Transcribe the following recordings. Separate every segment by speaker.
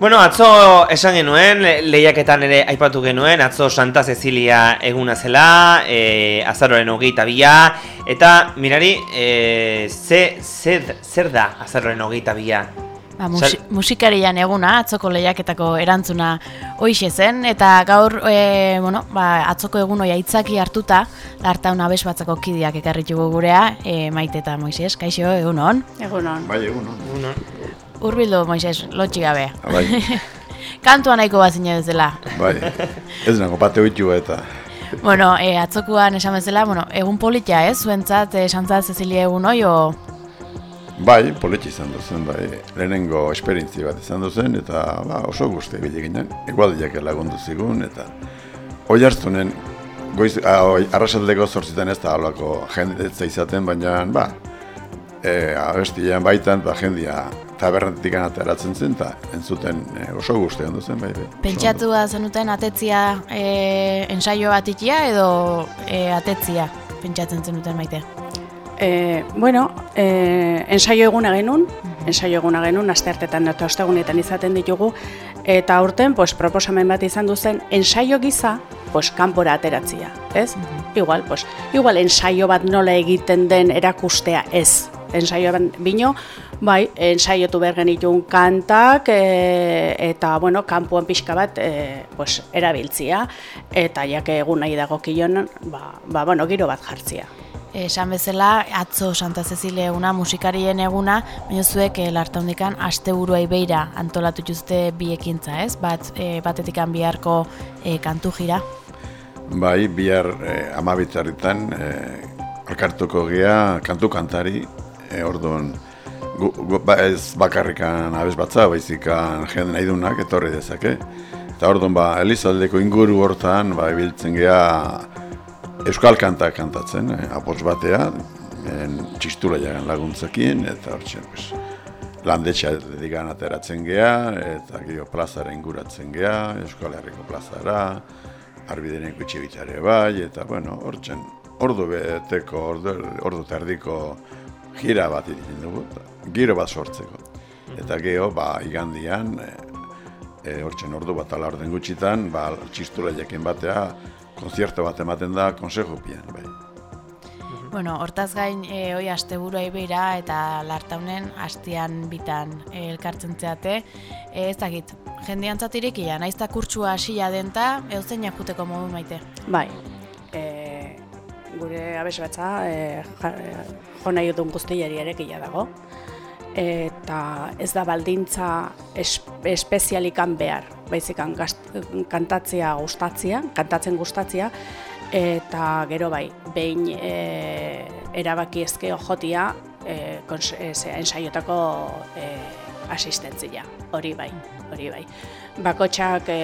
Speaker 1: Bueno, atzo esan genuen, le- lehiaketan ere aipatu genuen, atzo Santa Cecilia eguna zela, e, azaroren hogeita bila, eta mirari, e, ze, zer, zer da azaroren hogeita bila?
Speaker 2: Ba, musi musikarian eguna, atzoko lehiaketako erantzuna hoixe zen, eta gaur, e, bueno, ba, atzoko egun hori aitzaki hartuta, lartaun abes batzako kidiak ekarritugu gurea, e, maite eta Moises, kaixo, egun hon.
Speaker 3: Egunon.
Speaker 4: Bai, egun, no?
Speaker 2: Urbildu, Moises, lotxi gabe.
Speaker 4: Bai,
Speaker 2: Kantua nahiko bazine bezala.
Speaker 4: bai. Ez nago bate huitu eta...
Speaker 2: bueno, e, atzokuan esan bezala, bueno, egun politia, ez? Zuentzat, e, Santa Cecilia egun hoi, o...
Speaker 4: Bai, politxe izan duzen, bai. Lehenengo esperientzi bat izan duzen, eta ba, oso guzti bile ginen. Egualdiak lagundu zigun, eta... Hoi hartzunen, goiz, oi, arrasaldeko zortzitan ez da halako jendetza izaten, baina, ba, e, abestian baitan, ba, jendia tabernetik ateratzen zen, eta entzuten e, oso guzti handu zen, bai, bai.
Speaker 2: Pentsatu da zenuten atetzia e, ensaio bat ikia edo e, atetzia pentsatzen zenuten maite.
Speaker 3: E, bueno, e, ensaio eguna genuen, ensaio eguna genuen, aste hartetan eta ostegunetan izaten ditugu, eta aurten pues, proposamen bat izan duzen, ensaio giza, pues, kanpora ateratzia, ez? Igual, pues, igual ensaio bat nola egiten den erakustea ez. Ensaio bat bino, bai, ensaiotu behar genitun kantak, e, eta, bueno, kanpoan pixka bat, e, pues, erabiltzia, eta jake egun nahi dago ba, ba, bueno, giro bat jartzia.
Speaker 2: Esan bezala, atzo Santa Cecilia eguna, musikarien eguna, baina zuek e, lartaundikan asteburuai beira antolatu juzte bi ekintza, ez? Bat, e, batetikan biharko e, kantu jira.
Speaker 4: Bai, bihar eh, amabitzarritan eh, alkartuko gea kantu kantari, eh, orduan gu, gu, ba, ez bakarrikan abez batza, baizikan jende nahi dunak etorri dezake. Eta orduan ba, Elizaldeko inguru hortan ba, ibiltzen gea euskal kanta kantatzen, eh, apots batea, en, txistula jagan laguntzakin, eta hortxe, pues, landetxa digan ateratzen gea, eta gero plazara inguratzen gea, Euskal Herriko plazara, arbideneko itxe bitare bai, eta bueno, hortzen, ordu beteko, ordu, ordu terdiko gira bat egiten dugu, giro bat sortzeko. Eta geho, ba, igandian, e, hortzen ordu bat ala orden gutxitan, ba, txistula jakin batea, konzierto bat ematen da, konsejo pian, bai.
Speaker 2: Bueno, hortaz gain, e, hoi asteburuai beira eta lartaunen hastian bitan e, elkartzen zeate. E, ez dakit, jendeantzat irekia, naiz eta kurtsua hasia denta, eutzen jakuteko modu maite.
Speaker 3: Bai, gure abesbatza e, ja, e, jo nahi duten guztiari erekila dago. Eta ez da baldintza es, espezialikan behar, baizikan gazt, kantatzea gustatzea, kantatzen gustatzea, eta gero bai, behin e, erabaki ezkeo jotia e, kons, e, ensaiotako e, asistentzia, hori bai, hori bai. Bakotxak e,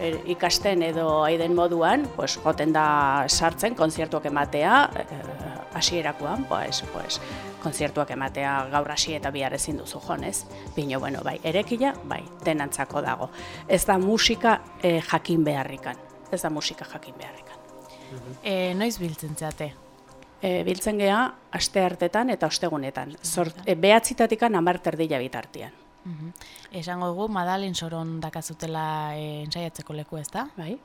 Speaker 3: e, ikasten edo aiden moduan, pues, joten da sartzen konzertuak ematea, e, hasierakoan, pues, pues, konzertuak ematea gaur hasi eta bihar ezin duzu jonez. Bino, bueno, bai, erekila, bai, denantzako dago. Ez da musika e, jakin beharrikan. Ez da musika jakin beharrikan.
Speaker 2: E, noiz biltzen zeate?
Speaker 3: E, biltzen gea aste hartetan eta ostegunetan. Zort, e, behatzitatikan amar terdila bitartean.
Speaker 2: Mhm. Esango dugu, Madalen soron dakazutela e, ensaiatzeko leku ez da?
Speaker 3: Bai?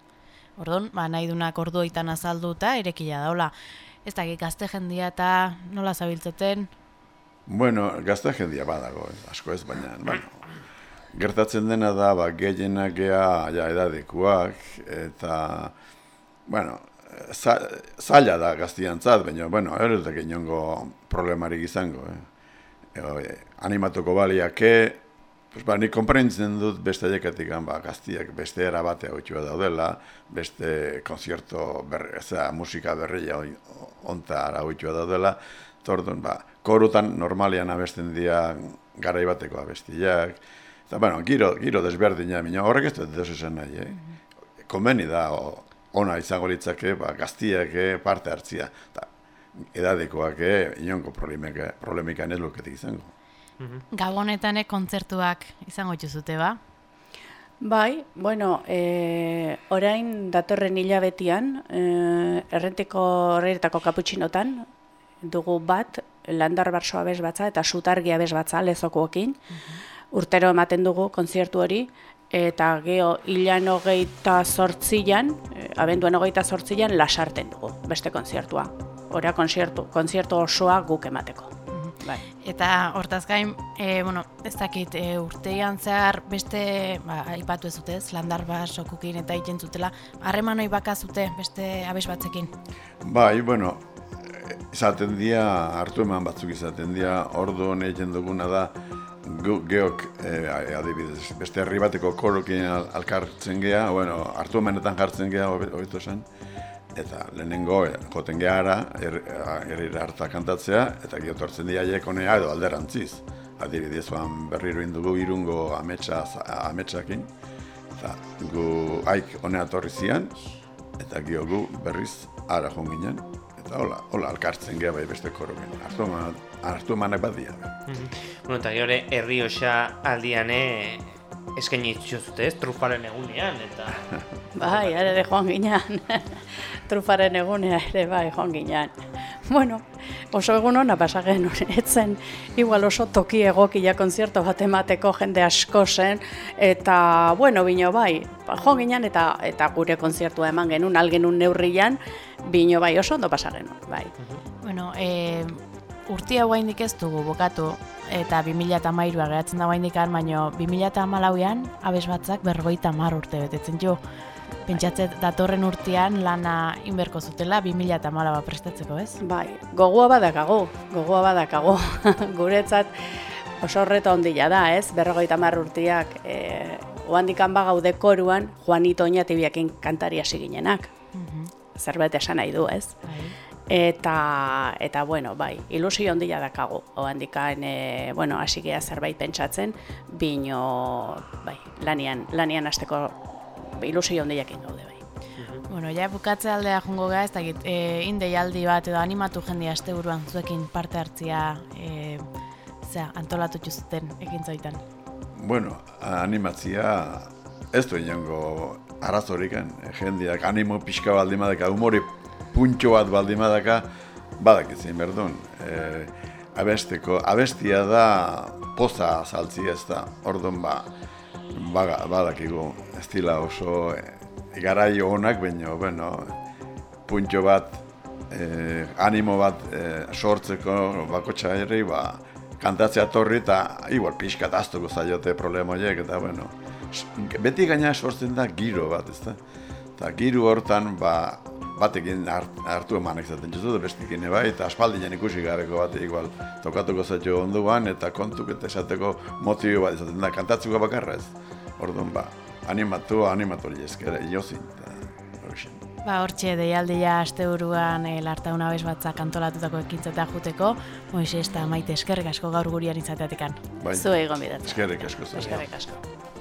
Speaker 2: Ordon, ba, nahi dunak orduoitan azalduta, erekila daula. Ez dakit, gazte jendia eta nola zabiltzeten,
Speaker 4: Bueno, gazta jendia badago, eh, asko ez, baina, bueno, gertatzen dena da, ba, gehienak gea, ja, edadekuak, eta, bueno, za, zaila da gaztiantzat, baina, bueno, da inongo problemarik izango, eh. Eh, animatuko baliake, pues, ba, nik konprentzen dut beste jekatik, ba, gaztiak beste era batea hutxua daudela, beste konzierto, berri, eza, musika berria onta ara hutxua daudela, Tordun, ba, korutan normalian abesten dira garai bateko abestiak. Eta, bueno, giro, giro desberdina, mina horrek ez dut deus esan nahi, eh? Konbeni da, o, ona izango litzake, ba, gaztiak eh, parte hartzia. Eta, edadekoak, eh, inongo problemika, problemika ez luketik izango.
Speaker 2: Gabonetanek kontzertuak izango dituzute ba?
Speaker 3: Bai, bueno, e, orain datorren hilabetian, e, errenteko horretako kaputxinotan, dugu bat, landar barso abez batza eta sutargi abez batza lezokoekin. urtero ematen dugu kontzertu hori, eta geho hilan hogeita sortzian, eh, abenduan hogeita sortzian, lasarten dugu, beste kontzertua. Hora konzertu, konzertu osoa guk emateko. Bai.
Speaker 2: Eta hortaz gain, e, bueno, ez dakit, e, urteian zehar beste, ba, aipatu ez dute, landar sokukin eta egiten zutela, harreman hori baka zute beste abes batzekin?
Speaker 4: Bai, bueno, izaten dia, hartu eman batzuk izaten dia, ordu egiten duguna da, geok, e, adibidez, beste herri bateko korokin al, alkartzen gea, bueno, hartu emanetan jartzen gea, hobeto esan, eta lehenengo, e, joten geha er, harta kantatzea, eta giotortzen dia jekonea edo alderantziz. Adibidez, oan berriro indugu irungo ametsa, ametsakin, eta gu haik honea torri zian, eta gio gu berriz ara jonginen, eta hola, hola alkartzen geha bai beste korokin. Hartu, hartu emanak bat dia.
Speaker 1: Mhm. Bueno, eta gero herri osa aldiane eskaini itxuzute ez, trufaren egunean, eta...
Speaker 3: bai, ere de joan ginean. trufaren egunea ere bai, joan ginean. Bueno, oso egun hona pasagen etzen, igual oso toki egokia konzerto bat emateko jende asko zen, eta, bueno, bino bai, ba, joan ginean eta eta gure konzertua eman genuen, algenun neurrian, bino bai, oso ondo pasagen, bai.
Speaker 2: Bueno, eh, urti hau ez dugu bokatu, eta 2008a geratzen da haindikan, baina 2008an abes batzak berrogeita mar urte betetzen jo. Pentsatzet datorren urtean lana inberko zutela 2008 bat prestatzeko, ez?
Speaker 3: Bai, gogoa badakago, gogoa badakago. Guretzat oso horreta ondila da, ez? Berrogeita mar urteak, e, oandikan bagaude koruan, Juanito Oñatibiakin kantari hasi ginenak. Zerbait esan nahi du, ez? Bai. Eta, eta bueno, bai, ilusio ondila dakago. Oandikan, e, bueno, hasi geha zerbait pentsatzen, bino, bai, lanian, lanian hasteko ilusio ondiakin gaude, bai.
Speaker 2: Bueno, ja bukatze aldea jungo gara, ez da git, e, indeialdi bat edo animatu jendia asteburuan zuekin parte hartzia e, zera, antolatu zuten ekin zaitan.
Speaker 4: Bueno, animatzia ez du inongo arazoriken, jendiak animo pixka baldimadeka, humori puntxo bat baldimadaka, badak ezin berdun. E, abesteko, abestia da poza saltzi ez da, orduan ba, baga, badakigu, estila oso e, garai honak, baina, bueno, puntxo bat, e, animo bat e, sortzeko bako txairi, ba, kantatzea torri eta igual pixka daztuko zaiote problema horiek, eta bueno, beti gaina sortzen da giro bat, ez da? Eta giro hortan, ba, batekin hartu emanek zaten juzu, da bestikin bai, eta aspaldinen ikusi gabeko bat igual tokatuko zatio onduan, eta kontuk eta esateko motibo bat izaten da, kantatzuko bakarra ez. Orduan ba, animatu, animatu hori ezkera, iozin,
Speaker 2: Ba, hortxe, deialdia aste buruan e, larta una bez batzak antolatutako ekintzetak juteko, Moise, ez da maite eskerrik asko gaur gurian izateatikan.
Speaker 3: Bai. Zu egon bidatzen.
Speaker 4: Eskerrik asko.
Speaker 3: Eskerrik asko.